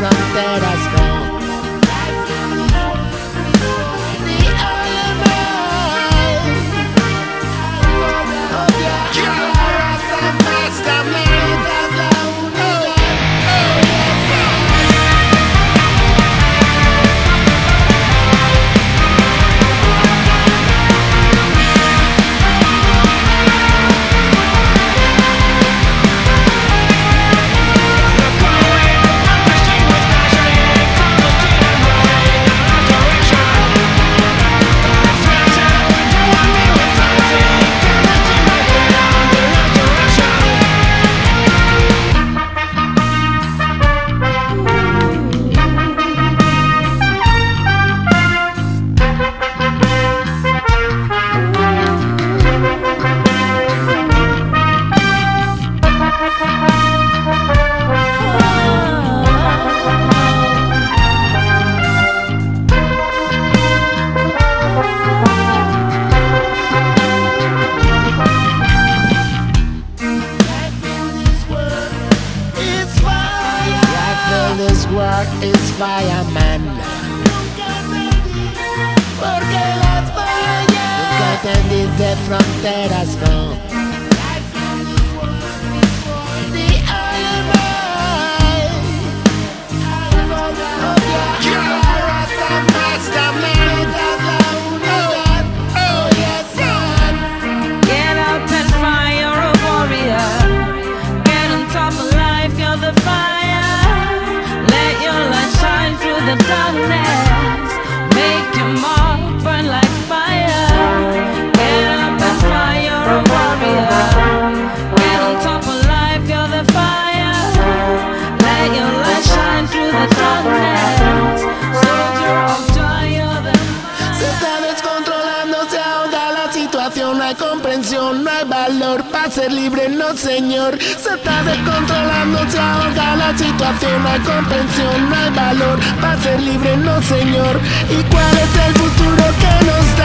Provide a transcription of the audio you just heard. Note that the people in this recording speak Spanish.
fronteras. Clark es fireman. Porque las fallas nunca entendiste fronteras, no. la comprensión, no hay valor para ser libre, no señor. Se está descontrolando, se ahoga la situación, no hay comprensión, no hay valor para ser libre, no señor. ¿Y cuál es el futuro que nos?